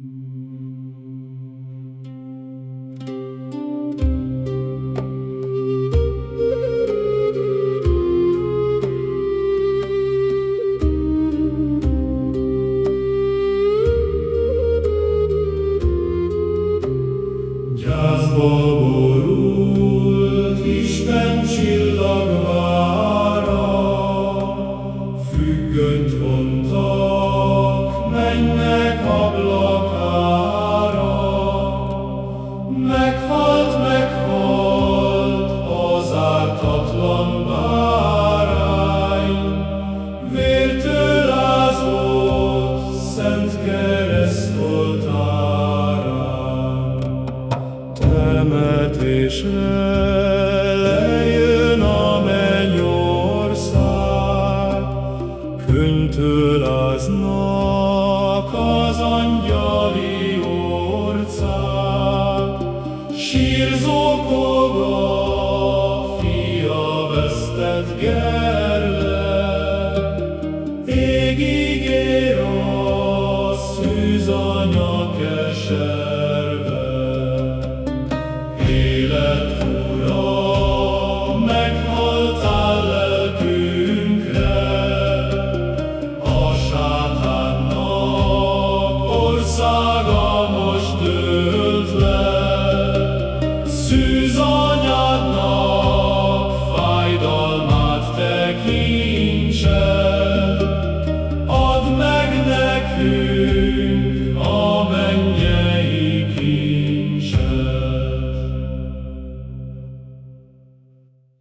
Just for Temetésre lejön a mennyország, Könyvtől áznak az angyali orcák, Sír zokog a fia vesztett gerle, God.